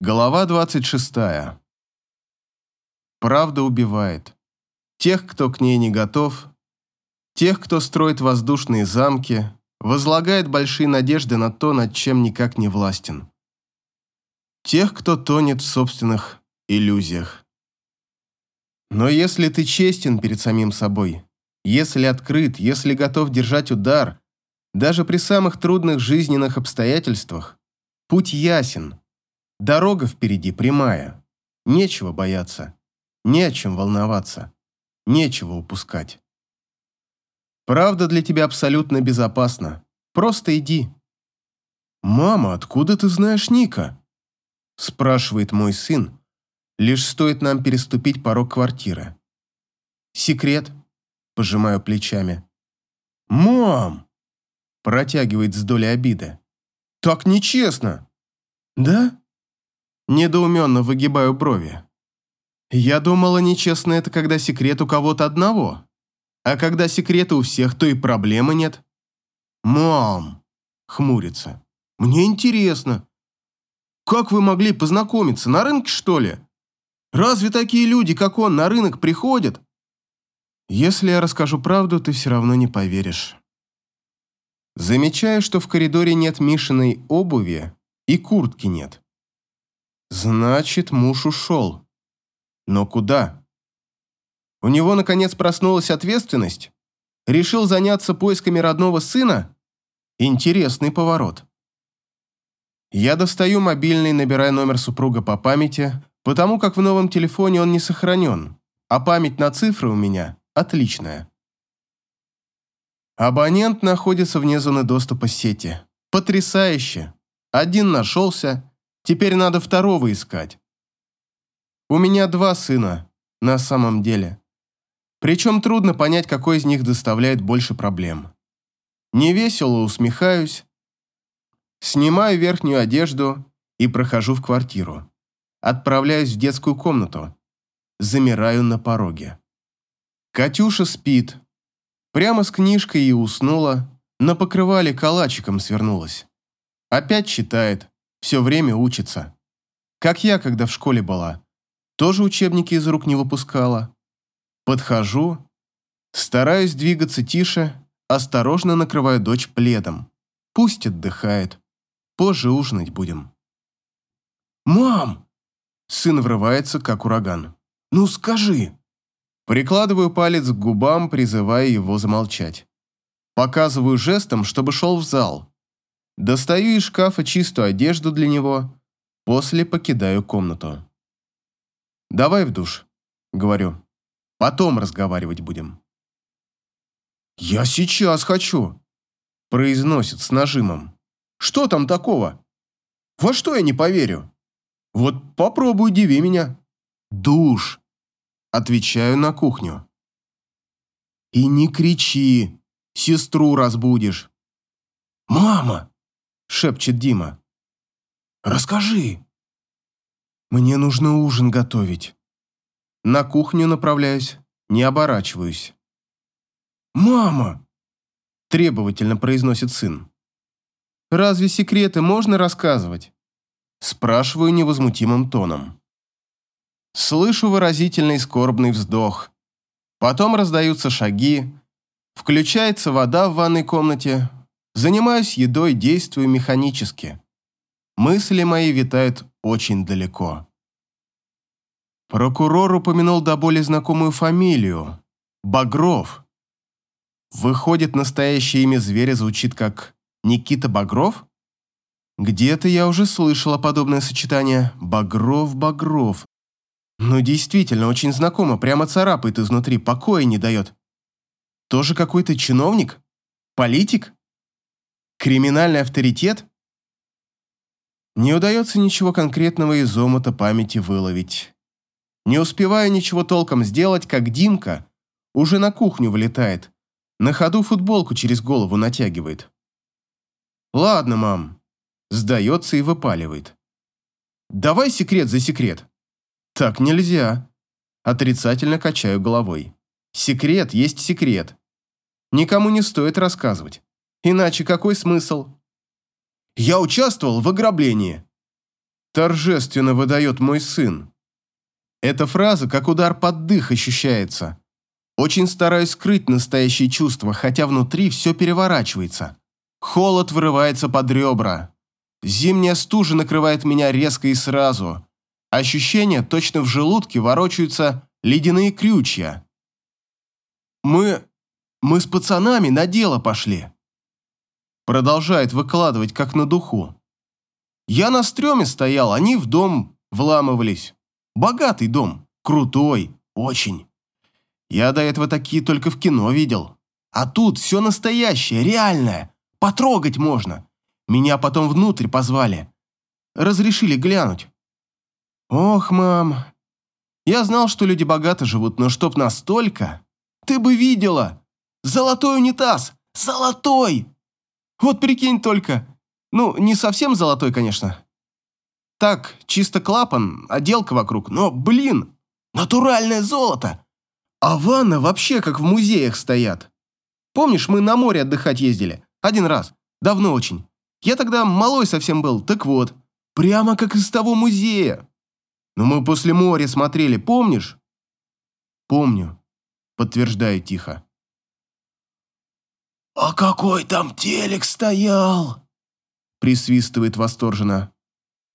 Глава 26. Правда убивает. Тех, кто к ней не готов, тех, кто строит воздушные замки, возлагает большие надежды на то, над чем никак не властен. Тех, кто тонет в собственных иллюзиях. Но если ты честен перед самим собой, если открыт, если готов держать удар, даже при самых трудных жизненных обстоятельствах, путь ясен – Дорога впереди прямая. Нечего бояться. Не о чем волноваться. Нечего упускать. Правда для тебя абсолютно безопасна. Просто иди. «Мама, откуда ты знаешь Ника?» спрашивает мой сын, лишь стоит нам переступить порог квартиры. «Секрет», пожимаю плечами. «Мам!» протягивает с долей обиды. «Так нечестно!» «Да?» Недоуменно выгибаю брови. Я думала, нечестно это, когда секрет у кого-то одного. А когда секреты у всех, то и проблемы нет. «Мам!» — хмурится. «Мне интересно. Как вы могли познакомиться? На рынке, что ли? Разве такие люди, как он, на рынок приходят?» «Если я расскажу правду, ты все равно не поверишь». Замечаю, что в коридоре нет Мишиной обуви и куртки нет. Значит, муж ушел. Но куда? У него, наконец, проснулась ответственность? Решил заняться поисками родного сына? Интересный поворот. Я достаю мобильный, набирая номер супруга по памяти, потому как в новом телефоне он не сохранен, а память на цифры у меня отличная. Абонент находится вне зоны доступа сети. Потрясающе. Один нашелся, Теперь надо второго искать. У меня два сына, на самом деле. Причем трудно понять, какой из них доставляет больше проблем. Невесело усмехаюсь, снимаю верхнюю одежду и прохожу в квартиру. Отправляюсь в детскую комнату. Замираю на пороге. Катюша спит. Прямо с книжкой и уснула. На покрывале калачиком свернулась. Опять читает. Все время учится. Как я, когда в школе была. Тоже учебники из рук не выпускала. Подхожу, стараюсь двигаться тише, осторожно накрываю дочь пледом. Пусть отдыхает. Позже ужинать будем. «Мам!» Сын врывается, как ураган. «Ну скажи!» Прикладываю палец к губам, призывая его замолчать. Показываю жестом, чтобы шел в зал. Достаю из шкафа чистую одежду для него, после покидаю комнату. «Давай в душ», — говорю. «Потом разговаривать будем». «Я сейчас хочу», — произносит с нажимом. «Что там такого? Во что я не поверю? Вот попробуй удиви меня». «Душ», — отвечаю на кухню. «И не кричи, сестру разбудишь». «Мама!» Шепчет Дима. «Расскажи!» «Мне нужно ужин готовить». На кухню направляюсь, не оборачиваюсь. «Мама!» – требовательно произносит сын. «Разве секреты можно рассказывать?» Спрашиваю невозмутимым тоном. Слышу выразительный скорбный вздох. Потом раздаются шаги. Включается вода в ванной комнате, Занимаюсь едой, действую механически. Мысли мои витают очень далеко. Прокурор упомянул до боли знакомую фамилию – Багров. Выходит, настоящее имя зверя звучит как Никита Багров? Где-то я уже слышала подобное сочетание «Багров-Багров». Ну, действительно, очень знакомо, прямо царапает изнутри, покоя не дает. Тоже какой-то чиновник? Политик? Криминальный авторитет? Не удается ничего конкретного из омута памяти выловить. Не успеваю ничего толком сделать, как Димка уже на кухню вылетает, на ходу футболку через голову натягивает. «Ладно, мам», сдается и выпаливает. «Давай секрет за секрет». «Так нельзя». Отрицательно качаю головой. «Секрет есть секрет. Никому не стоит рассказывать. Иначе какой смысл? Я участвовал в ограблении. торжественно выдает мой сын. Эта фраза как удар под дых ощущается. Очень стараюсь скрыть настоящие чувства, хотя внутри все переворачивается. Холод вырывается под ребра. Зимняя стужа накрывает меня резко и сразу. Ощущение, точно в желудке ворочаются ледяные крючья. Мы... мы с пацанами на дело пошли. Продолжает выкладывать, как на духу. Я на стреме стоял, они в дом вламывались. Богатый дом, крутой, очень. Я до этого такие только в кино видел. А тут все настоящее, реальное. Потрогать можно. Меня потом внутрь позвали. Разрешили глянуть. Ох, мам. Я знал, что люди богато живут, но чтоб настолько... Ты бы видела. Золотой унитаз. Золотой. Вот прикинь только. Ну, не совсем золотой, конечно. Так, чисто клапан, отделка вокруг. Но, блин, натуральное золото. А ванна вообще как в музеях стоят. Помнишь, мы на море отдыхать ездили? Один раз. Давно очень. Я тогда малой совсем был, так вот. Прямо как из того музея. Но мы после моря смотрели, помнишь? Помню, подтверждаю тихо. «А какой там телек стоял!» Присвистывает восторженно.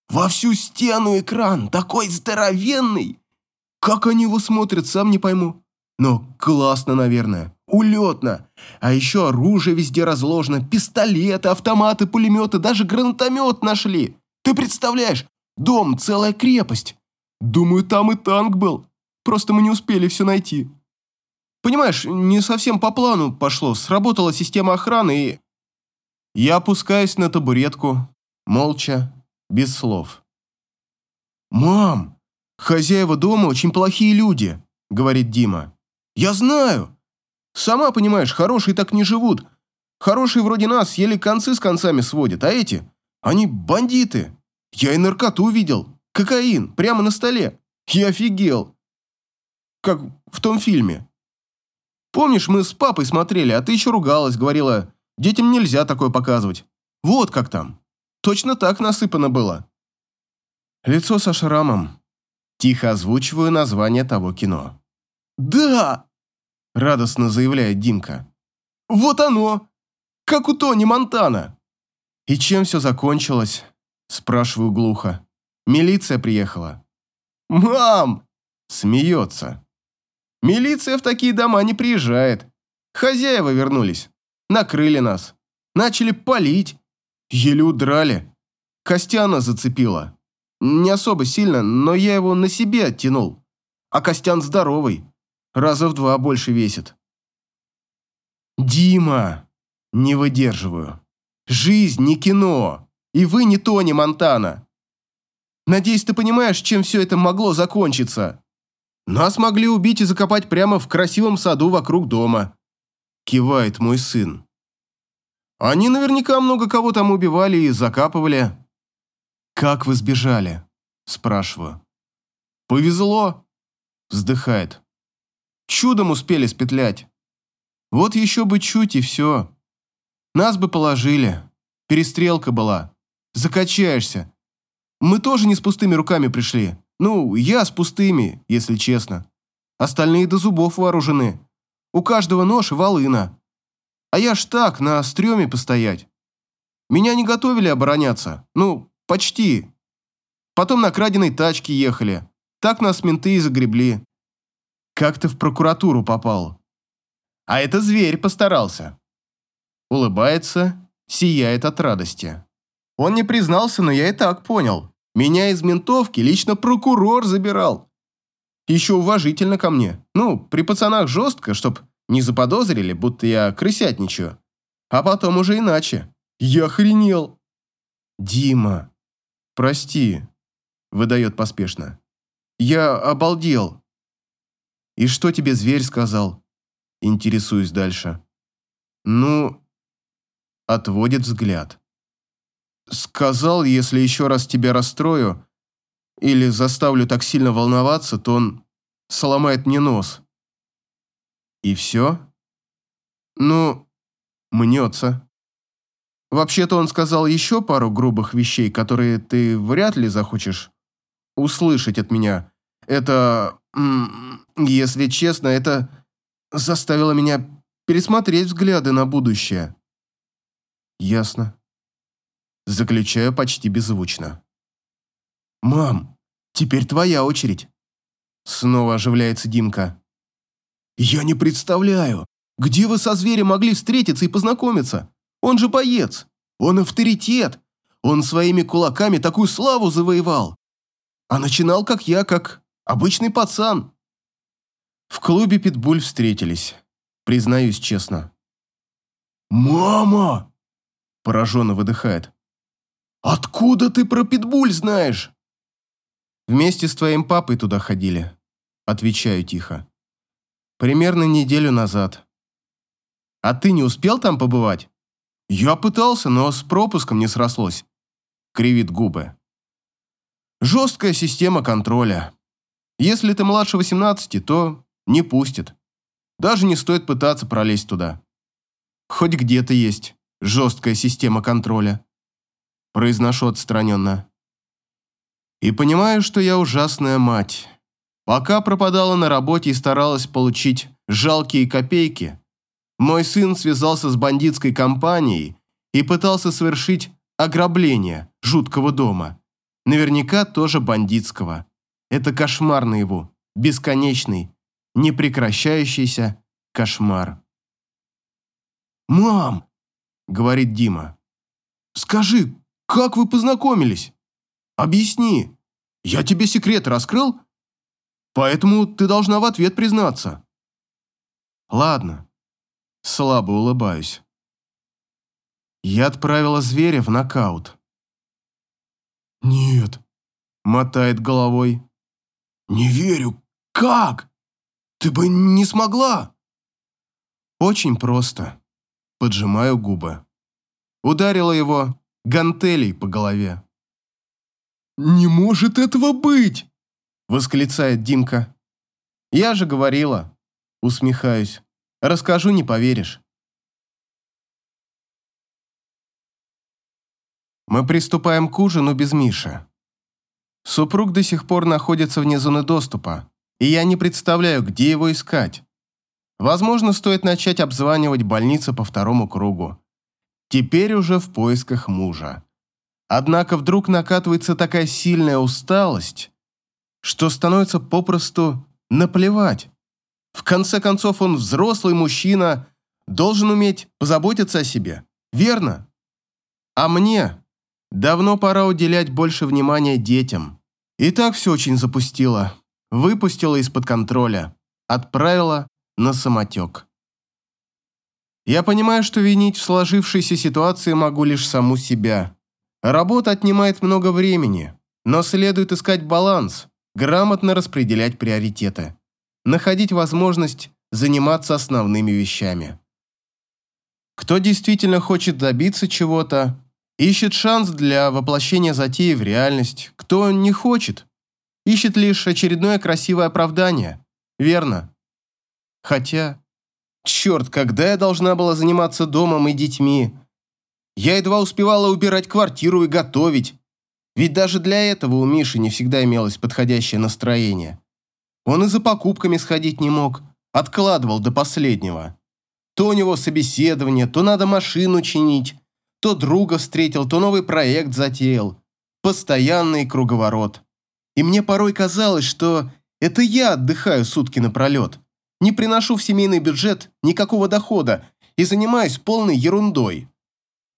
«Во всю стену экран, такой здоровенный! Как они его смотрят, сам не пойму. Но классно, наверное. Улетно. А еще оружие везде разложено. Пистолеты, автоматы, пулеметы, даже гранатомет нашли. Ты представляешь? Дом, целая крепость. Думаю, там и танк был. Просто мы не успели все найти. Понимаешь, не совсем по плану пошло. Сработала система охраны и... Я опускаюсь на табуретку, молча, без слов. «Мам, хозяева дома очень плохие люди», — говорит Дима. «Я знаю. Сама понимаешь, хорошие так не живут. Хорошие вроде нас еле концы с концами сводят, а эти, они бандиты. Я и наркоту видел. Кокаин, прямо на столе. Я офигел. Как в том фильме. Помнишь, мы с папой смотрели, а ты еще ругалась, говорила, детям нельзя такое показывать. Вот как там. Точно так насыпано было. Лицо со шрамом. Тихо озвучиваю название того кино. «Да!» – радостно заявляет Димка. «Вот оно! Как у Тони Монтана!» «И чем все закончилось?» – спрашиваю глухо. «Милиция приехала». «Мам!» – смеется. «Милиция в такие дома не приезжает. Хозяева вернулись. Накрыли нас. Начали палить. Еле удрали. Костяна зацепила. Не особо сильно, но я его на себе оттянул. А Костян здоровый раза в два больше весит. Дима! Не выдерживаю. Жизнь не кино, и вы не Тони Монтана. Надеюсь, ты понимаешь, чем все это могло закончиться. Нас могли убить и закопать прямо в красивом саду вокруг дома. Кивает мой сын. Они наверняка много кого там убивали и закапывали. Как вы сбежали? Спрашиваю. Повезло. Вздыхает. Чудом успели спетлять. Вот еще бы чуть и все. Нас бы положили. Перестрелка была. Закачаешься. Мы тоже не с пустыми руками пришли. Ну, я с пустыми, если честно. Остальные до зубов вооружены. У каждого нож и волына. А я ж так, на стреме постоять. Меня не готовили обороняться. Ну, почти. Потом на краденой тачке ехали. Так нас менты и загребли. Как ты в прокуратуру попал? А это зверь постарался. Улыбается, сияет от радости. Он не признался, но я и так понял. Меня из ментовки лично прокурор забирал. Еще уважительно ко мне. Ну, при пацанах жестко, чтоб не заподозрили, будто я крысятничаю. А потом уже иначе. Я охренел. Дима, прости, выдает поспешно. Я обалдел. «И что тебе зверь сказал?» Интересуюсь дальше. «Ну...» Отводит взгляд. «Сказал, если еще раз тебя расстрою или заставлю так сильно волноваться, то он сломает мне нос». «И все?» «Ну...» «Мнется». Вообще-то он сказал еще пару грубых вещей, которые ты вряд ли захочешь услышать от меня. Это, если честно, это заставило меня пересмотреть взгляды на будущее. Ясно. Заключаю почти беззвучно. «Мам, теперь твоя очередь!» Снова оживляется Димка. «Я не представляю, где вы со зверем могли встретиться и познакомиться? Он же боец, он авторитет, он своими кулаками такую славу завоевал. А начинал, как я, как обычный пацан». В клубе «Питбуль» встретились, признаюсь честно. «Мама!» – пораженно выдыхает. «Откуда ты про питбуль знаешь?» «Вместе с твоим папой туда ходили», – отвечаю тихо. «Примерно неделю назад». «А ты не успел там побывать?» «Я пытался, но с пропуском не срослось», – кривит губы. «Жесткая система контроля. Если ты младше 18, то не пустят. Даже не стоит пытаться пролезть туда. Хоть где-то есть жесткая система контроля» произношу отстраненно. И понимаю, что я ужасная мать. Пока пропадала на работе и старалась получить жалкие копейки, мой сын связался с бандитской компанией и пытался совершить ограбление жуткого дома. Наверняка тоже бандитского. Это кошмар его, бесконечный, непрекращающийся кошмар. «Мам!» — говорит Дима. «Скажи, как вы познакомились? Объясни. Я тебе секрет раскрыл? Поэтому ты должна в ответ признаться. Ладно. Слабо улыбаюсь. Я отправила зверя в нокаут. Нет. Мотает головой. Не верю. Как? Ты бы не смогла. Очень просто. Поджимаю губы. Ударила его гантелей по голове. «Не может этого быть!» – восклицает Димка. «Я же говорила!» – усмехаюсь. «Расскажу, не поверишь». Мы приступаем к ужину без Миши. Супруг до сих пор находится вне зоны доступа, и я не представляю, где его искать. Возможно, стоит начать обзванивать больницы по второму кругу теперь уже в поисках мужа. Однако вдруг накатывается такая сильная усталость, что становится попросту наплевать. В конце концов, он взрослый мужчина, должен уметь позаботиться о себе, верно? А мне давно пора уделять больше внимания детям. И так все очень запустило, выпустила из-под контроля, отправила на самотек. Я понимаю, что винить в сложившейся ситуации могу лишь саму себя. Работа отнимает много времени, но следует искать баланс, грамотно распределять приоритеты, находить возможность заниматься основными вещами. Кто действительно хочет добиться чего-то, ищет шанс для воплощения затеи в реальность, кто не хочет, ищет лишь очередное красивое оправдание, верно? Хотя... Черт, когда я должна была заниматься домом и детьми? Я едва успевала убирать квартиру и готовить. Ведь даже для этого у Миши не всегда имелось подходящее настроение. Он и за покупками сходить не мог, откладывал до последнего. То у него собеседование, то надо машину чинить, то друга встретил, то новый проект затеял. Постоянный круговорот. И мне порой казалось, что это я отдыхаю сутки напролет не приношу в семейный бюджет никакого дохода и занимаюсь полной ерундой.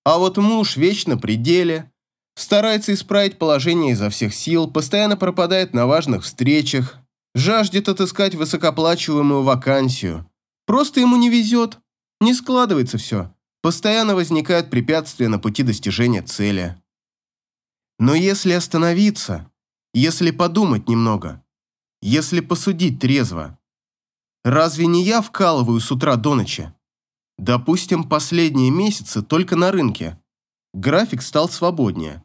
А вот муж вечно при деле, старается исправить положение изо всех сил, постоянно пропадает на важных встречах, жаждет отыскать высокоплачиваемую вакансию. Просто ему не везет, не складывается все. Постоянно возникают препятствия на пути достижения цели. Но если остановиться, если подумать немного, если посудить трезво, Разве не я вкалываю с утра до ночи? Допустим, последние месяцы только на рынке. График стал свободнее.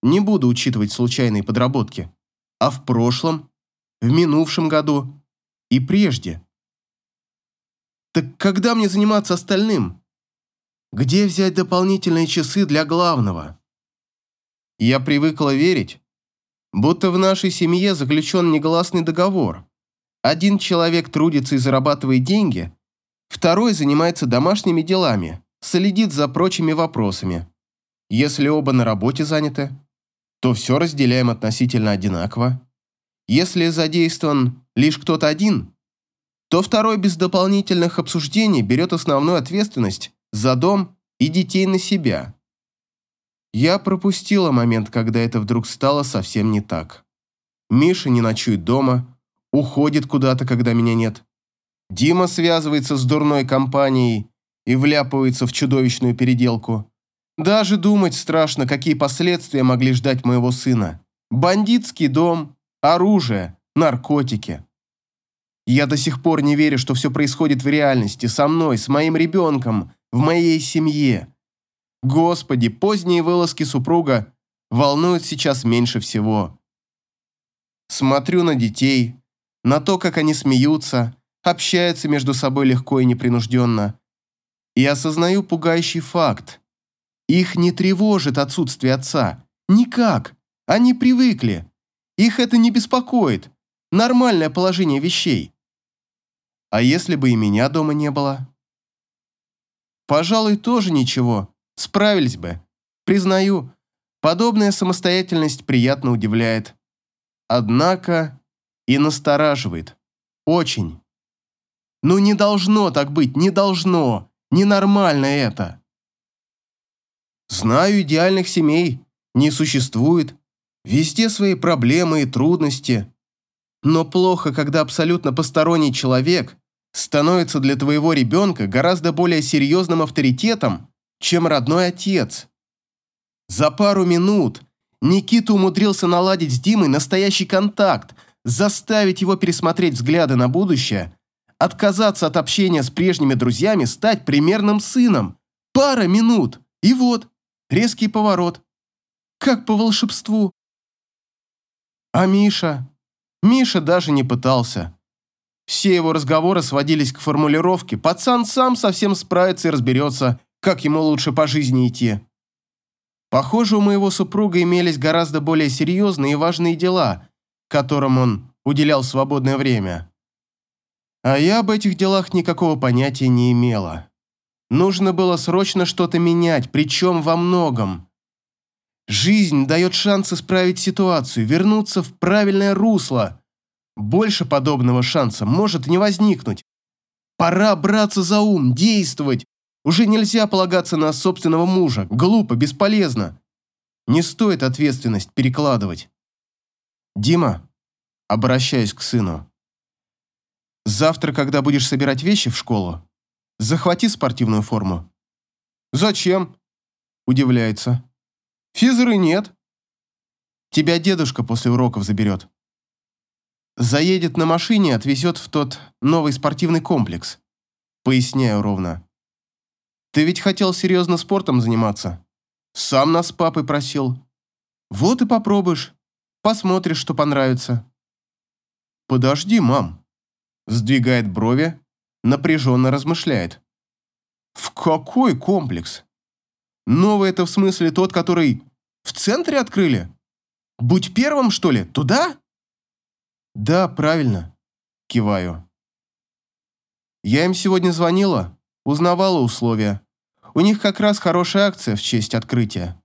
Не буду учитывать случайные подработки. А в прошлом, в минувшем году и прежде. Так когда мне заниматься остальным? Где взять дополнительные часы для главного? Я привыкла верить, будто в нашей семье заключен негласный договор. Один человек трудится и зарабатывает деньги, второй занимается домашними делами, следит за прочими вопросами. Если оба на работе заняты, то все разделяем относительно одинаково. Если задействован лишь кто-то один, то второй без дополнительных обсуждений берет основную ответственность за дом и детей на себя. Я пропустила момент, когда это вдруг стало совсем не так. Миша не ночует дома, уходит куда-то, когда меня нет. Дима связывается с дурной компанией и вляпывается в чудовищную переделку. Даже думать страшно, какие последствия могли ждать моего сына. Бандитский дом, оружие, наркотики. Я до сих пор не верю, что все происходит в реальности, со мной, с моим ребенком, в моей семье. Господи, поздние вылазки супруга волнуют сейчас меньше всего. Смотрю на детей, на то, как они смеются, общаются между собой легко и непринужденно, и осознаю пугающий факт. Их не тревожит отсутствие отца. Никак. Они привыкли. Их это не беспокоит. Нормальное положение вещей. А если бы и меня дома не было? Пожалуй, тоже ничего. Справились бы. Признаю, подобная самостоятельность приятно удивляет. Однако и настораживает. Очень. Ну не должно так быть, не должно. Ненормально это. Знаю идеальных семей. Не существует. Везде свои проблемы и трудности. Но плохо, когда абсолютно посторонний человек становится для твоего ребенка гораздо более серьезным авторитетом, чем родной отец. За пару минут Никита умудрился наладить с Димой настоящий контакт, заставить его пересмотреть взгляды на будущее, отказаться от общения с прежними друзьями, стать примерным сыном. Пара минут, и вот, резкий поворот. Как по волшебству. А Миша? Миша даже не пытался. Все его разговоры сводились к формулировке «пацан сам совсем справится и разберется, как ему лучше по жизни идти». Похоже, у моего супруга имелись гораздо более серьезные и важные дела, которым он уделял свободное время. А я об этих делах никакого понятия не имела. Нужно было срочно что-то менять, причем во многом. Жизнь дает шанс исправить ситуацию, вернуться в правильное русло – больше подобного шанса может не возникнуть. Пора браться за ум, действовать. Уже нельзя полагаться на собственного мужа. Глупо, бесполезно. Не стоит ответственность перекладывать. Дима, обращаюсь к сыну. Завтра, когда будешь собирать вещи в школу, захвати спортивную форму. Зачем? Удивляется. Физры нет. Тебя дедушка после уроков заберет. Заедет на машине, отвезет в тот новый спортивный комплекс. Поясняю ровно. Ты ведь хотел серьезно спортом заниматься. Сам нас с папой просил. Вот и попробуешь. Посмотришь, что понравится. Подожди, мам. Сдвигает брови, напряженно размышляет. В какой комплекс? Новый это в смысле тот, который в центре открыли? Будь первым, что ли, туда? «Да, правильно», – киваю. «Я им сегодня звонила, узнавала условия. У них как раз хорошая акция в честь открытия.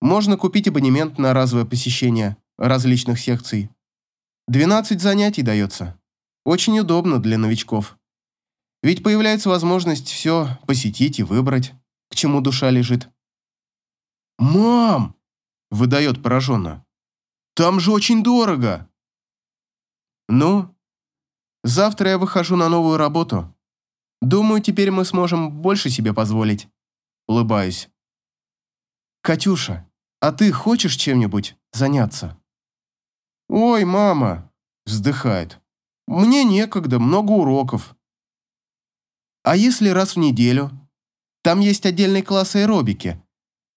Можно купить абонемент на разовое посещение различных секций. 12 занятий дается. Очень удобно для новичков. Ведь появляется возможность все посетить и выбрать, к чему душа лежит». «Мам!» – выдает пораженно. «Там же очень дорого!» «Ну, завтра я выхожу на новую работу. Думаю, теперь мы сможем больше себе позволить». Улыбаюсь. «Катюша, а ты хочешь чем-нибудь заняться?» «Ой, мама!» – вздыхает. «Мне некогда, много уроков». «А если раз в неделю? Там есть отдельный класс аэробики,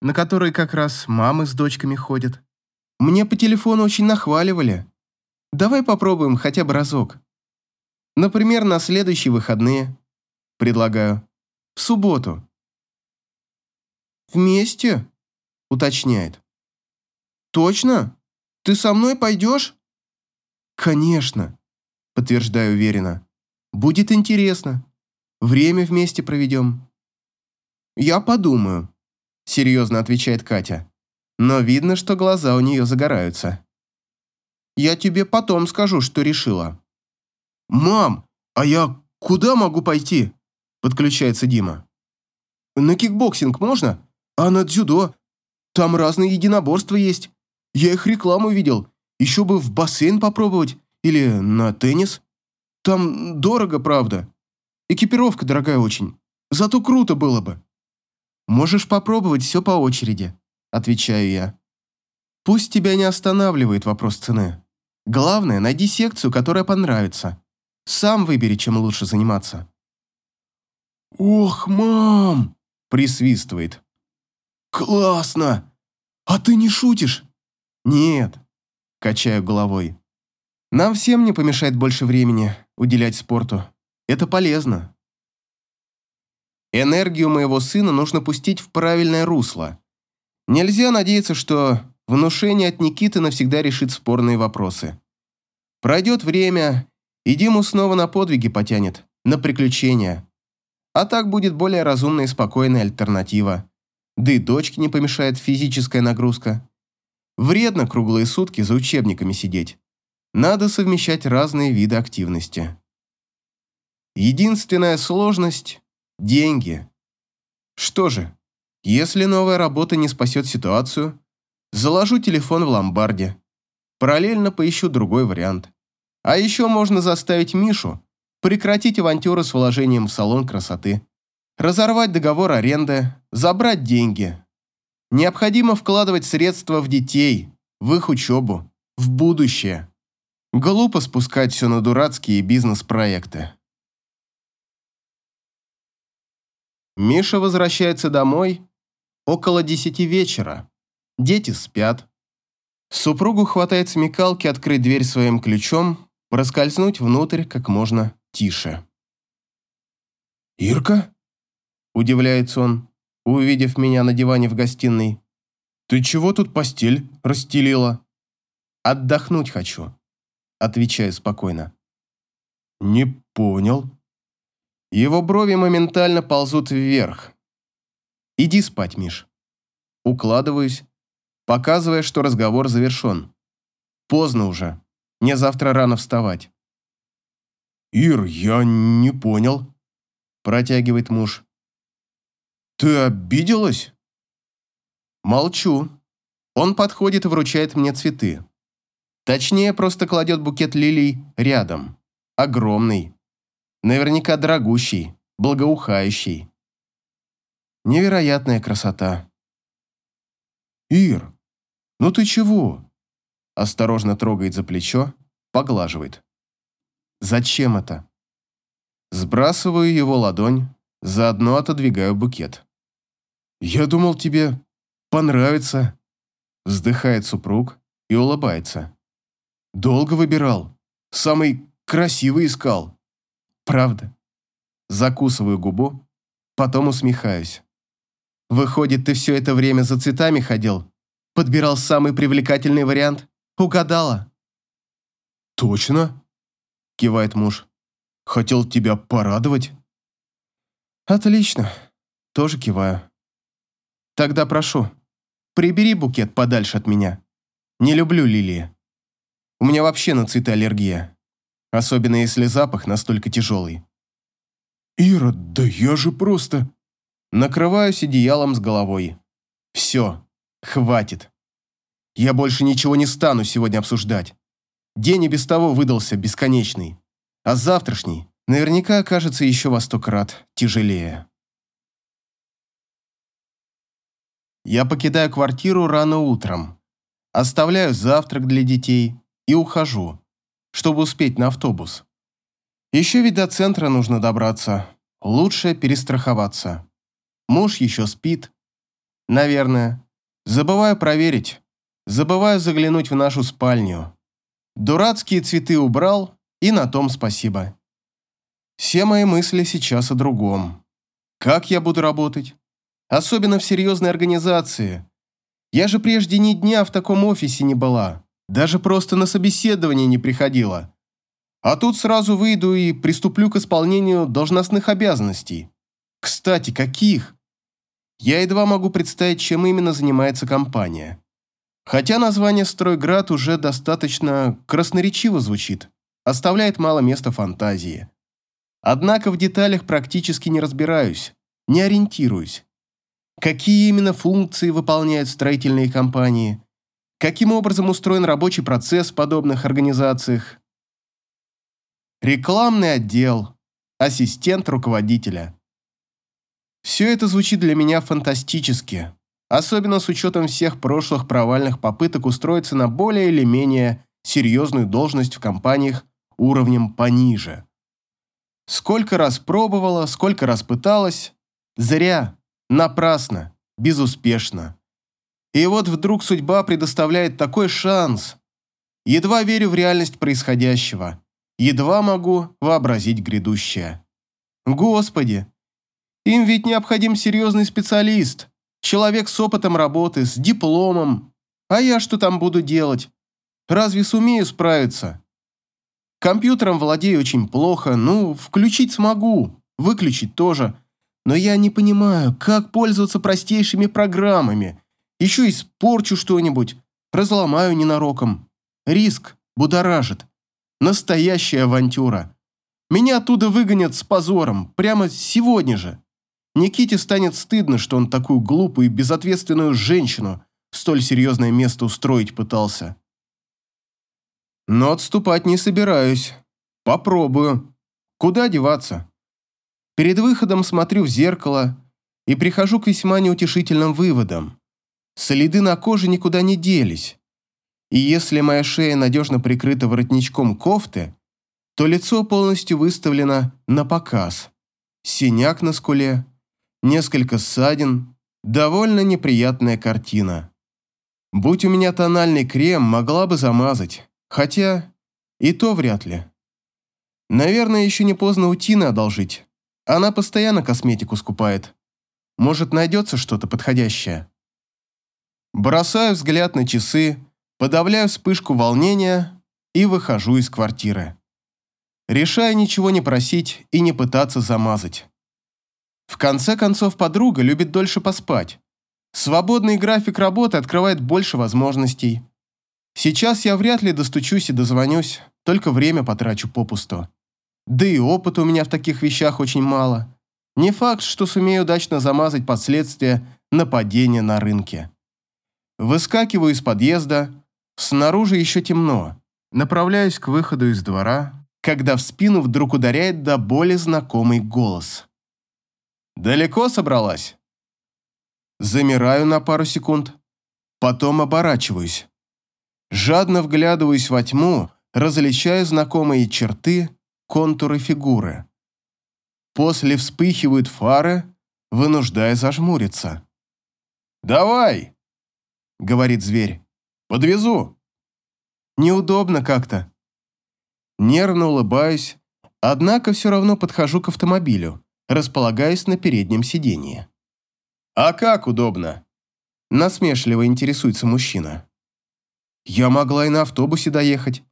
на который как раз мамы с дочками ходят. Мне по телефону очень нахваливали. Давай попробуем хотя бы разок. Например, на следующие выходные. Предлагаю. В субботу. «Вместе?» – уточняет. «Точно? Ты со мной пойдешь?» «Конечно», – подтверждаю уверенно. «Будет интересно. Время вместе проведем». «Я подумаю», – серьезно отвечает Катя. Но видно, что глаза у нее загораются. «Я тебе потом скажу, что решила». «Мам, а я куда могу пойти?» – подключается Дима. «На кикбоксинг можно? А на дзюдо? Там разные единоборства есть. Я их рекламу видел. Еще бы в бассейн попробовать или на теннис. Там дорого, правда. Экипировка дорогая очень. Зато круто было бы. Можешь попробовать все по очереди, отвечаю я. Пусть тебя не останавливает вопрос цены. Главное, найди секцию, которая понравится. Сам выбери, чем лучше заниматься. «Ох, мам!» – присвистывает. «Классно! А ты не шутишь?» «Нет», – качаю головой. «Нам всем не помешает больше времени уделять спорту. Это полезно». Энергию моего сына нужно пустить в правильное русло. Нельзя надеяться, что внушение от Никиты навсегда решит спорные вопросы. Пройдет время, и Диму снова на подвиги потянет, на приключения. А так будет более разумная и спокойная альтернатива. Да и дочке не помешает физическая нагрузка. Вредно круглые сутки за учебниками сидеть. Надо совмещать разные виды активности. Единственная сложность – деньги. Что же, если новая работа не спасет ситуацию, заложу телефон в ломбарде. Параллельно поищу другой вариант. А еще можно заставить Мишу прекратить авантюры с вложением в салон красоты, разорвать договор аренды, забрать деньги. Необходимо вкладывать средства в детей, в их учебу, в будущее. Глупо спускать все на дурацкие бизнес-проекты. Миша возвращается домой около десяти вечера. Дети спят. Супругу хватает смекалки открыть дверь своим ключом, проскользнуть внутрь как можно тише. «Ирка?» – удивляется он, увидев меня на диване в гостиной. «Ты чего тут постель расстелила?» «Отдохнуть хочу», – отвечаю спокойно. «Не понял». Его брови моментально ползут вверх. «Иди спать, Миш». Укладываюсь, показывая, что разговор завершен. Поздно уже. Мне завтра рано вставать. «Ир, я не понял», – протягивает муж. «Ты обиделась?» Молчу. Он подходит и вручает мне цветы. Точнее, просто кладет букет лилий рядом. Огромный. Наверняка дорогущий, благоухающий. Невероятная красота. «Ир, ну ты чего?» Осторожно трогает за плечо, поглаживает. «Зачем это?» Сбрасываю его ладонь, заодно отодвигаю букет. «Я думал, тебе понравится», — вздыхает супруг и улыбается. «Долго выбирал. Самый красивый искал». «Правда?» Закусываю губу, потом усмехаюсь. «Выходит, ты все это время за цветами ходил? Подбирал самый привлекательный вариант? Угадала?» «Точно?» – кивает муж. «Хотел тебя порадовать?» «Отлично. Тоже киваю. Тогда прошу, прибери букет подальше от меня. Не люблю лилии. У меня вообще на цветы аллергия. Особенно если запах настолько тяжелый». «Ира, да я же просто...» Накрываюсь одеялом с головой. «Все, хватит. Я больше ничего не стану сегодня обсуждать. День и без того выдался бесконечный. А завтрашний наверняка окажется еще во сто крат тяжелее. Я покидаю квартиру рано утром, оставляю завтрак для детей и ухожу, чтобы успеть на автобус. Еще ведь до центра нужно добраться, лучше перестраховаться. Муж еще спит. Наверное. Забываю проверить. Забываю заглянуть в нашу спальню. Дурацкие цветы убрал, и на том спасибо. Все мои мысли сейчас о другом. Как я буду работать? Особенно в серьезной организации. Я же прежде ни дня в таком офисе не была, даже просто на собеседование не приходила. А тут сразу выйду и приступлю к исполнению должностных обязанностей. Кстати, каких? Я едва могу представить, чем именно занимается компания. Хотя название «Стройград» уже достаточно красноречиво звучит, оставляет мало места фантазии. Однако в деталях практически не разбираюсь, не ориентируюсь. Какие именно функции выполняют строительные компании? Каким образом устроен рабочий процесс в подобных организациях? Рекламный отдел, ассистент руководителя. Все это звучит для меня фантастически, особенно с учетом всех прошлых провальных попыток устроиться на более или менее серьезную должность в компаниях уровнем пониже. Сколько раз пробовала, сколько раз пыталась. Зря, напрасно, безуспешно. И вот вдруг судьба предоставляет такой шанс. Едва верю в реальность происходящего. Едва могу вообразить грядущее. Господи, им ведь необходим серьезный специалист, человек с опытом работы, с дипломом. А я что там буду делать? Разве сумею справиться? Компьютером владею очень плохо, ну, включить смогу, выключить тоже. Но я не понимаю, как пользоваться простейшими программами. Еще испорчу что-нибудь, разломаю ненароком. Риск будоражит. Настоящая авантюра. Меня оттуда выгонят с позором, прямо сегодня же. Никите станет стыдно, что он такую глупую и безответственную женщину в столь серьезное место устроить пытался. Но отступать не собираюсь. Попробую. Куда деваться? Перед выходом смотрю в зеркало и прихожу к весьма неутешительным выводам. Следы на коже никуда не делись. И если моя шея надежно прикрыта воротничком кофты, то лицо полностью выставлено на показ. Синяк на скуле, несколько ссадин, довольно неприятная картина. Будь у меня тональный крем, могла бы замазать. Хотя и то вряд ли. Наверное, еще не поздно у Тины одолжить. Она постоянно косметику скупает. Может, найдется что-то подходящее. Бросаю взгляд на часы, подавляю вспышку волнения и выхожу из квартиры. Решаю ничего не просить и не пытаться замазать. В конце концов, подруга любит дольше поспать. Свободный график работы открывает больше возможностей. Сейчас я вряд ли достучусь и дозвонюсь, только время потрачу попусту. Да и опыта у меня в таких вещах очень мало. Не факт, что сумею удачно замазать последствия нападения на рынке. Выскакиваю из подъезда, снаружи еще темно. Направляюсь к выходу из двора, когда в спину вдруг ударяет до боли знакомый голос. «Далеко собралась?» Замираю на пару секунд, потом оборачиваюсь. Жадно вглядываюсь во тьму, различая знакомые черты, контуры фигуры. После вспыхивают фары, вынуждая зажмуриться. «Давай!» — говорит зверь. «Подвезу!» Неудобно как-то. Нервно улыбаюсь, однако все равно подхожу к автомобилю, располагаясь на переднем сиденье. «А как удобно?» Насмешливо интересуется мужчина. «Я могла и на автобусе доехать».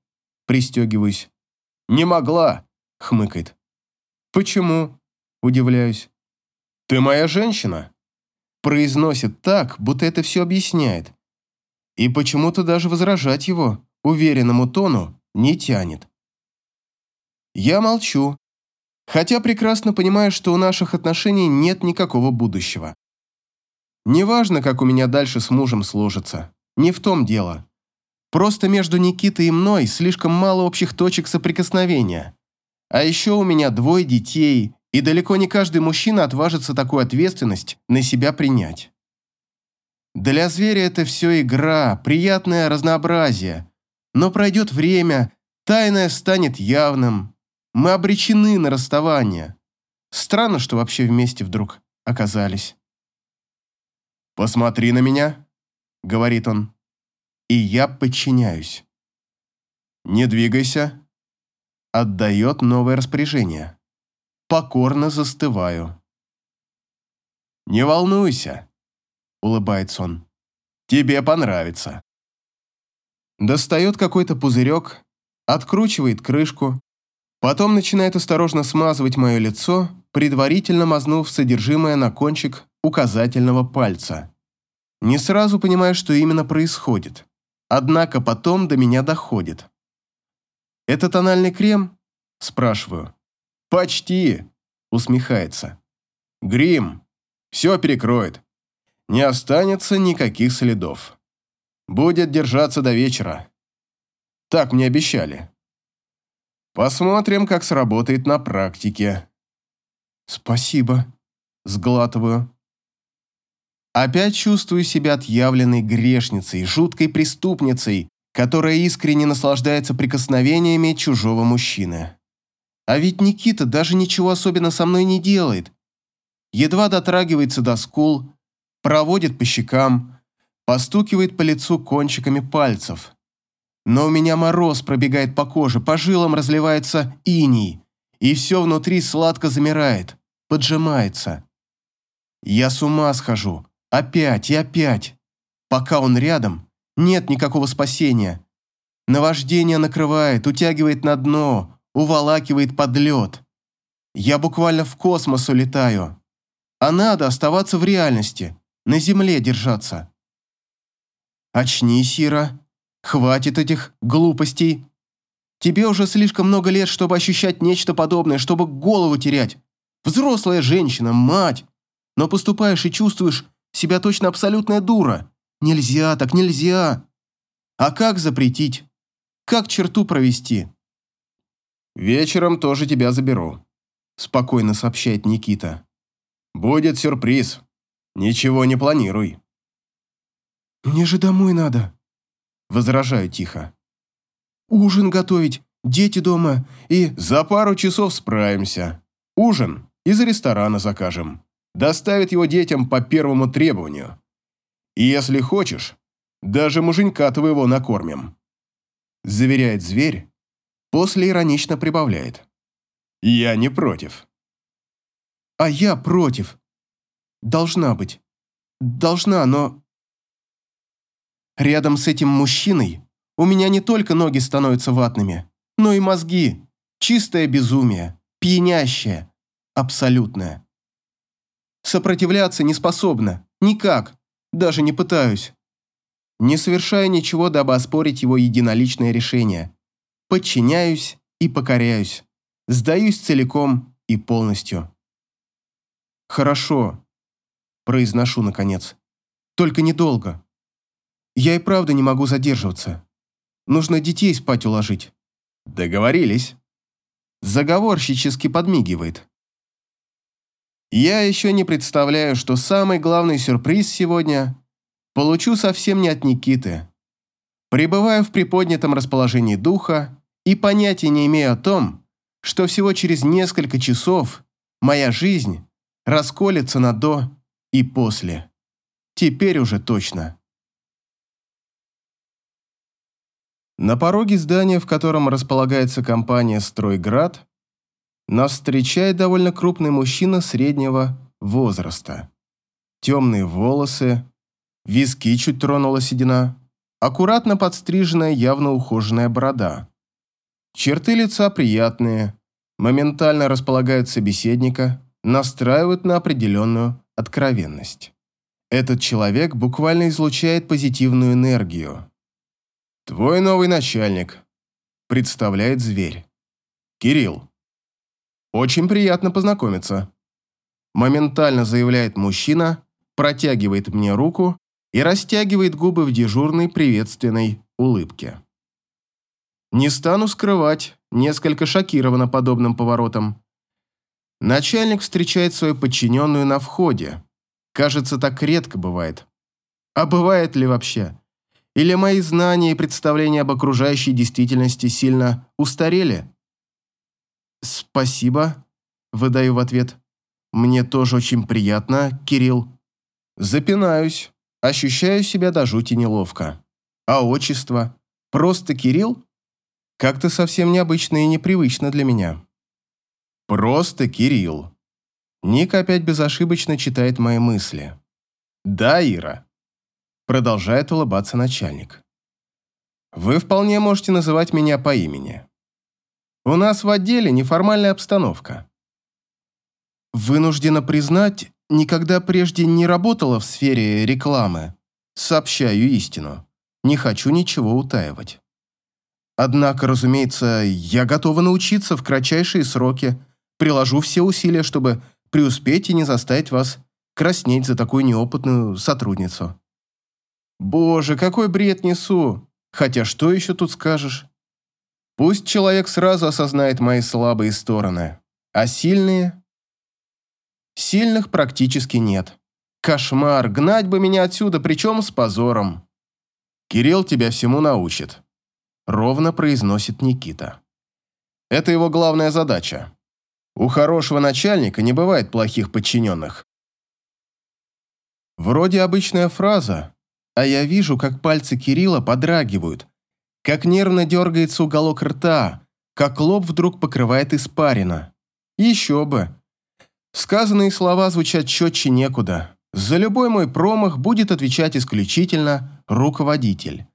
Пристегиваюсь. «Не могла», — хмыкает. «Почему?» — удивляюсь. «Ты моя женщина?» Произносит так, будто это все объясняет. И почему-то даже возражать его, уверенному тону, не тянет. Я молчу, хотя прекрасно понимаю, что у наших отношений нет никакого будущего. Неважно, как у меня дальше с мужем сложится, не в том дело. Просто между Никитой и мной слишком мало общих точек соприкосновения. А еще у меня двое детей, и далеко не каждый мужчина отважится такую ответственность на себя принять. Для зверя это все игра, приятное разнообразие. Но пройдет время, тайное станет явным. Мы обречены на расставание. Странно, что вообще вместе вдруг оказались. «Посмотри на меня», — говорит он и я подчиняюсь. «Не двигайся», — отдает новое распоряжение. Покорно застываю. Не волнуйся, улыбается он. Тебе понравится. Достает какой-то пузырек, откручивает крышку, потом начинает осторожно смазывать мое лицо, предварительно мазнув содержимое на кончик указательного пальца. Не сразу понимаю, что именно происходит. Однако потом до меня доходит. «Это тональный крем?» – спрашиваю. «Почти», – усмехается. «Грим. Все перекроет. Не останется никаких следов. Будет держаться до вечера. Так мне обещали. Посмотрим, как сработает на практике». «Спасибо», – сглатываю. Опять чувствую себя отъявленной грешницей, жуткой преступницей, которая искренне наслаждается прикосновениями чужого мужчины. А ведь Никита даже ничего особенно со мной не делает. Едва дотрагивается до скул, проводит по щекам, постукивает по лицу кончиками пальцев. Но у меня мороз пробегает по коже, по жилам разливается иней, и все внутри сладко замирает, поджимается. Я с ума схожу, опять и опять. Пока он рядом, нет никакого спасения. Наваждение накрывает, утягивает на дно, уволакивает под лед. Я буквально в космос улетаю. А надо оставаться в реальности, на земле держаться. Очнись, Ира. Хватит этих глупостей. Тебе уже слишком много лет, чтобы ощущать нечто подобное, чтобы голову терять. Взрослая женщина, мать. Но поступаешь и чувствуешь себя точно абсолютная дура. Нельзя, так нельзя. А как запретить? Как черту провести? Вечером тоже тебя заберу, спокойно сообщает Никита. Будет сюрприз. Ничего не планируй. Мне же домой надо, возражаю тихо. Ужин готовить, дети дома и... За пару часов справимся. Ужин из ресторана закажем. Доставят его детям по первому требованию. И если хочешь, даже муженька твоего накормим. Заверяет зверь, после иронично прибавляет. Я не против. А я против. Должна быть. Должна, но... Рядом с этим мужчиной у меня не только ноги становятся ватными, но и мозги. Чистое безумие, пьянящее, абсолютное. Сопротивляться не способна, никак даже не пытаюсь. Не совершаю ничего, дабы оспорить его единоличное решение. Подчиняюсь и покоряюсь. Сдаюсь целиком и полностью. «Хорошо», – произношу наконец. «Только недолго. Я и правда не могу задерживаться. Нужно детей спать уложить». «Договорились». Заговорщически подмигивает. Я еще не представляю, что самый главный сюрприз сегодня получу совсем не от Никиты. Пребываю в приподнятом расположении духа и понятия не имею о том, что всего через несколько часов моя жизнь расколется на «до» и «после». Теперь уже точно. На пороге здания, в котором располагается компания «Стройград», нас встречает довольно крупный мужчина среднего возраста. Темные волосы, виски чуть тронула седина, аккуратно подстриженная, явно ухоженная борода. Черты лица приятные, моментально располагают собеседника, настраивают на определенную откровенность. Этот человек буквально излучает позитивную энергию. «Твой новый начальник», – представляет зверь. «Кирилл». «Очень приятно познакомиться», – моментально заявляет мужчина, протягивает мне руку и растягивает губы в дежурной приветственной улыбке. Не стану скрывать, несколько шокирована подобным поворотом. Начальник встречает свою подчиненную на входе. Кажется, так редко бывает. А бывает ли вообще? Или мои знания и представления об окружающей действительности сильно устарели? «Спасибо», – выдаю в ответ. «Мне тоже очень приятно, Кирилл». Запинаюсь, ощущаю себя до жути неловко. А отчество? Просто Кирилл? Как-то совсем необычно и непривычно для меня. Просто Кирилл. Ник опять безошибочно читает мои мысли. «Да, Ира», — продолжает улыбаться начальник. «Вы вполне можете называть меня по имени. У нас в отделе неформальная обстановка. Вынуждена признать, никогда прежде не работала в сфере рекламы. Сообщаю истину. Не хочу ничего утаивать. Однако, разумеется, я готова научиться в кратчайшие сроки, приложу все усилия, чтобы преуспеть и не заставить вас краснеть за такую неопытную сотрудницу. Боже, какой бред несу! Хотя что еще тут скажешь? Пусть человек сразу осознает мои слабые стороны, а сильные... Сильных практически нет. Кошмар, гнать бы меня отсюда, причем с позором. Кирилл тебя всему научит. Ровно произносит Никита. Это его главная задача. У хорошего начальника не бывает плохих подчиненных. Вроде обычная фраза, а я вижу, как пальцы Кирилла подрагивают, как нервно дергается уголок рта, как лоб вдруг покрывает испарина. Еще бы. Сказанные слова звучат четче некуда. За любой мой промах будет отвечать исключительно руководитель.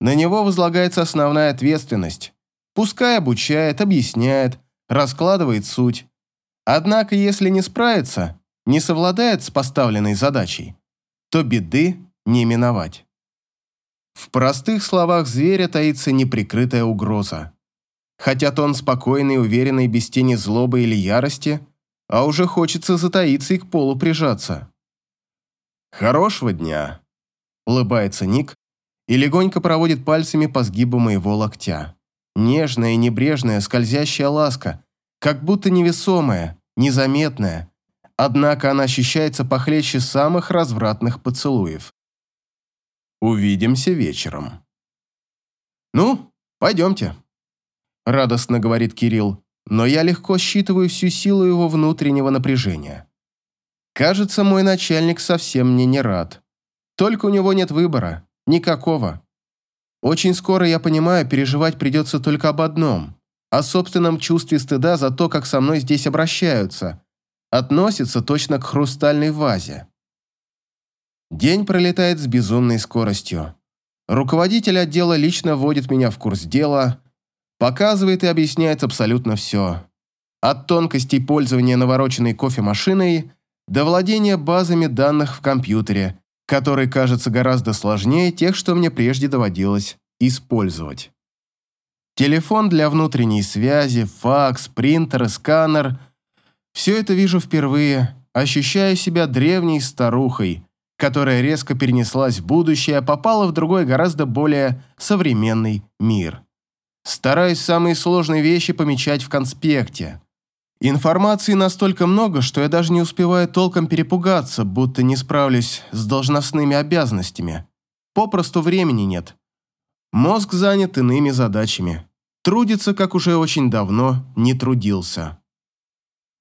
На него возлагается основная ответственность. Пускай обучает, объясняет, раскладывает суть. Однако, если не справится, не совладает с поставленной задачей, то беды не миновать. В простых словах зверя таится неприкрытая угроза. Хотя тон спокойный, уверенный, без тени злобы или ярости, а уже хочется затаиться и к полу прижаться. «Хорошего дня!» – улыбается Ник и легонько проводит пальцами по сгибу моего локтя. Нежная и небрежная скользящая ласка, как будто невесомая, незаметная, однако она ощущается похлеще самых развратных поцелуев. Увидимся вечером. Ну, пойдемте. Радостно говорит Кирилл, но я легко считываю всю силу его внутреннего напряжения. Кажется, мой начальник совсем мне не рад. Только у него нет выбора. Никакого. Очень скоро, я понимаю, переживать придется только об одном. О собственном чувстве стыда за то, как со мной здесь обращаются. Относятся точно к хрустальной вазе. День пролетает с безумной скоростью. Руководитель отдела лично вводит меня в курс дела, показывает и объясняет абсолютно все. От тонкостей пользования навороченной кофемашиной до владения базами данных в компьютере, который кажется гораздо сложнее тех, что мне прежде доводилось использовать. Телефон для внутренней связи, факс, принтер, сканер – все это вижу впервые, ощущаю себя древней старухой – которая резко перенеслась в будущее, попала в другой, гораздо более современный мир. Стараюсь самые сложные вещи помечать в конспекте. Информации настолько много, что я даже не успеваю толком перепугаться, будто не справлюсь с должностными обязанностями. Попросту времени нет. Мозг занят иными задачами. Трудится, как уже очень давно не трудился.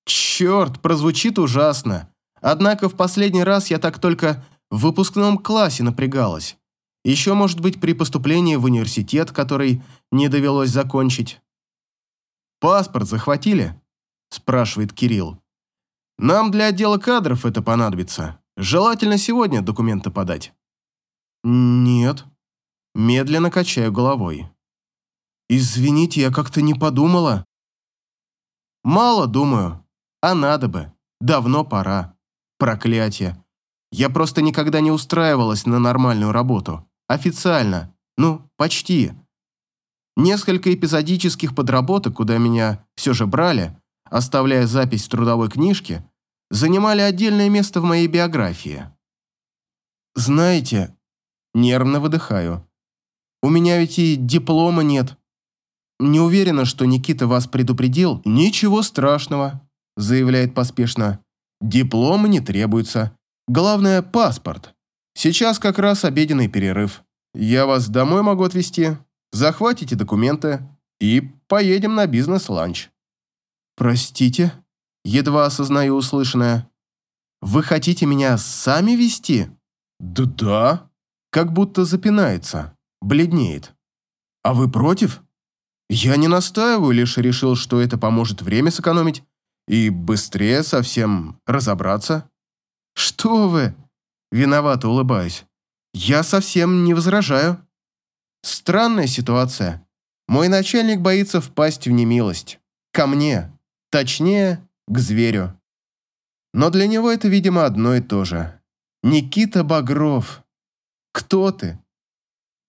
Черт, прозвучит ужасно. Однако в последний раз я так только в выпускном классе напрягалась. Еще, может быть, при поступлении в университет, который не довелось закончить. «Паспорт захватили?» – спрашивает Кирилл. «Нам для отдела кадров это понадобится. Желательно сегодня документы подать». «Нет». Медленно качаю головой. «Извините, я как-то не подумала». «Мало думаю, а надо бы. Давно пора». Проклятие. Я просто никогда не устраивалась на нормальную работу. Официально. Ну, почти. Несколько эпизодических подработок, куда меня все же брали, оставляя запись в трудовой книжке, занимали отдельное место в моей биографии. Знаете, нервно выдыхаю. У меня ведь и диплома нет. Не уверена, что Никита вас предупредил. Ничего страшного, заявляет поспешно. Диплома не требуется. Главное – паспорт. Сейчас как раз обеденный перерыв. Я вас домой могу отвезти. Захватите документы и поедем на бизнес-ланч. Простите, едва осознаю услышанное. Вы хотите меня сами вести? Да-да. Как будто запинается, бледнеет. А вы против? Я не настаиваю, лишь решил, что это поможет время сэкономить И быстрее совсем разобраться. Что вы? Виновато улыбаюсь. Я совсем не возражаю. Странная ситуация. Мой начальник боится впасть в немилость. Ко мне. Точнее, к зверю. Но для него это, видимо, одно и то же. Никита Багров. Кто ты?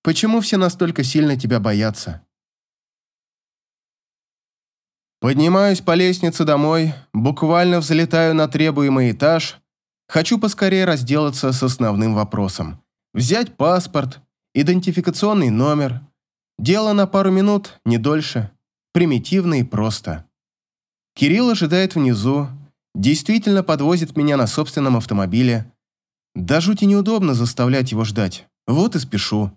Почему все настолько сильно тебя боятся? Поднимаюсь по лестнице домой, буквально взлетаю на требуемый этаж. Хочу поскорее разделаться с основным вопросом. Взять паспорт, идентификационный номер. Дело на пару минут, не дольше. Примитивно и просто. Кирилл ожидает внизу, действительно подвозит меня на собственном автомобиле. Да жути неудобно заставлять его ждать. Вот и спешу.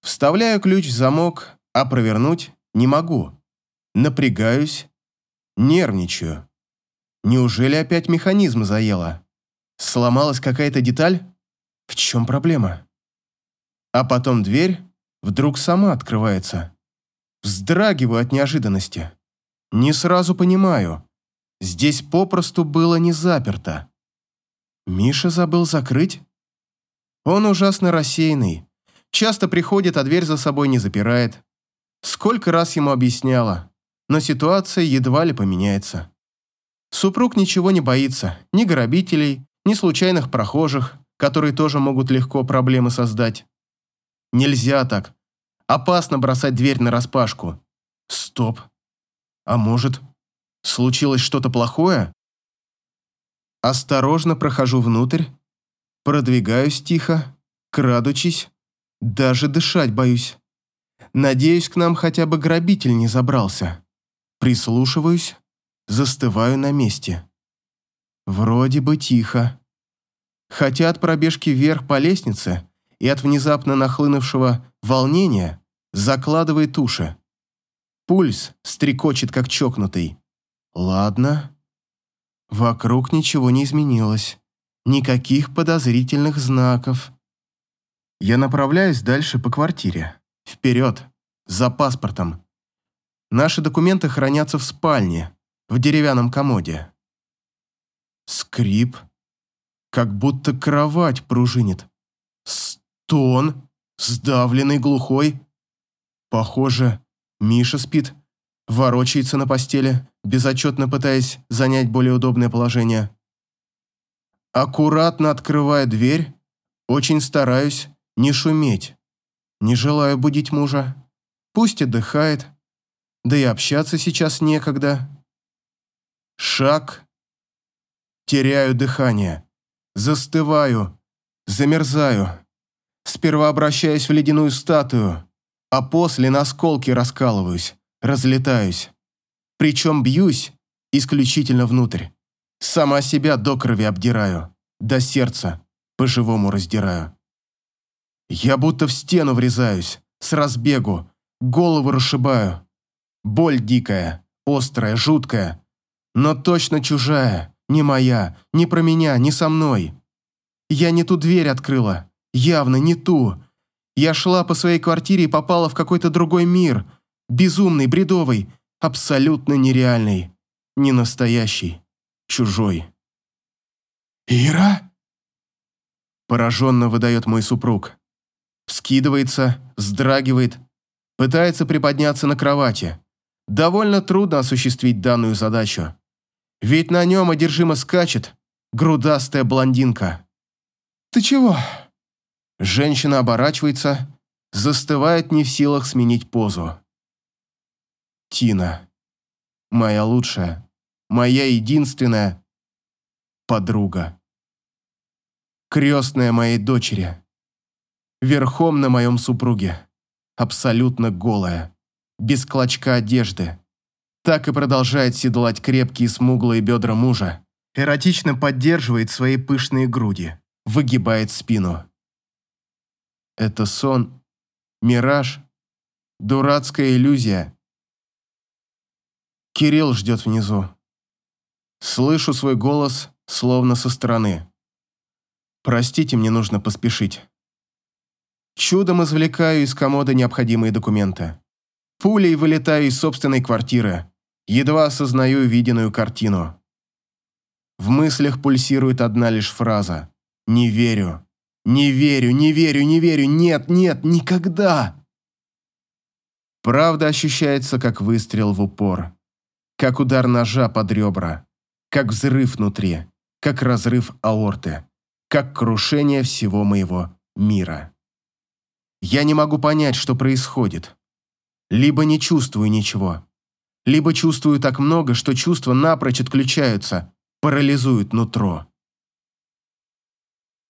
Вставляю ключ в замок, а провернуть не могу. Напрягаюсь, нервничаю. Неужели опять механизм заело? Сломалась какая-то деталь? В чем проблема? А потом дверь вдруг сама открывается. Вздрагиваю от неожиданности. Не сразу понимаю. Здесь попросту было не заперто. Миша забыл закрыть? Он ужасно рассеянный. Часто приходит, а дверь за собой не запирает. Сколько раз ему объясняла, но ситуация едва ли поменяется. Супруг ничего не боится, ни грабителей, ни случайных прохожих, которые тоже могут легко проблемы создать. Нельзя так. Опасно бросать дверь на распашку. Стоп. А может, случилось что-то плохое? Осторожно прохожу внутрь, продвигаюсь тихо, крадучись, даже дышать боюсь. Надеюсь, к нам хотя бы грабитель не забрался. Прислушиваюсь, застываю на месте. Вроде бы тихо. Хотя от пробежки вверх по лестнице и от внезапно нахлынувшего волнения закладывает уши. Пульс стрекочет, как чокнутый. Ладно. Вокруг ничего не изменилось. Никаких подозрительных знаков. Я направляюсь дальше по квартире. Вперед, за паспортом. Наши документы хранятся в спальне, в деревянном комоде. Скрип. Как будто кровать пружинит. Стон. Сдавленный, глухой. Похоже, Миша спит, ворочается на постели, безотчетно пытаясь занять более удобное положение. Аккуратно открывая дверь, очень стараюсь не шуметь. Не желаю будить мужа. Пусть отдыхает. Да и общаться сейчас некогда. Шаг. Теряю дыхание. Застываю. Замерзаю. Сперва обращаюсь в ледяную статую, а после на осколки раскалываюсь, разлетаюсь. Причем бьюсь исключительно внутрь. Сама себя до крови обдираю, до сердца по-живому раздираю. Я будто в стену врезаюсь, с разбегу, голову расшибаю. Боль дикая, острая, жуткая, но точно чужая, не моя, не про меня, не со мной. Я не ту дверь открыла, явно не ту. Я шла по своей квартире и попала в какой-то другой мир, безумный, бредовый, абсолютно нереальный, не настоящий, чужой. «Ира?» Пораженно выдает мой супруг вскидывается, вздрагивает, пытается приподняться на кровати. Довольно трудно осуществить данную задачу. Ведь на нем одержимо скачет грудастая блондинка. «Ты чего?» Женщина оборачивается, застывает не в силах сменить позу. Тина. Моя лучшая, моя единственная подруга. Крестная моей дочери верхом на моем супруге, абсолютно голая, без клочка одежды. Так и продолжает седлать крепкие смуглые бедра мужа, эротично поддерживает свои пышные груди, выгибает спину. Это сон, мираж, дурацкая иллюзия. Кирилл ждет внизу. Слышу свой голос, словно со стороны. Простите, мне нужно поспешить. Чудом извлекаю из комода необходимые документы. Пулей вылетаю из собственной квартиры. Едва осознаю виденную картину. В мыслях пульсирует одна лишь фраза. «Не верю. Не верю, не верю, не верю. Нет, нет, никогда!» Правда ощущается, как выстрел в упор. Как удар ножа под ребра. Как взрыв внутри. Как разрыв аорты. Как крушение всего моего мира. Я не могу понять, что происходит. Либо не чувствую ничего. Либо чувствую так много, что чувства напрочь отключаются, парализуют нутро.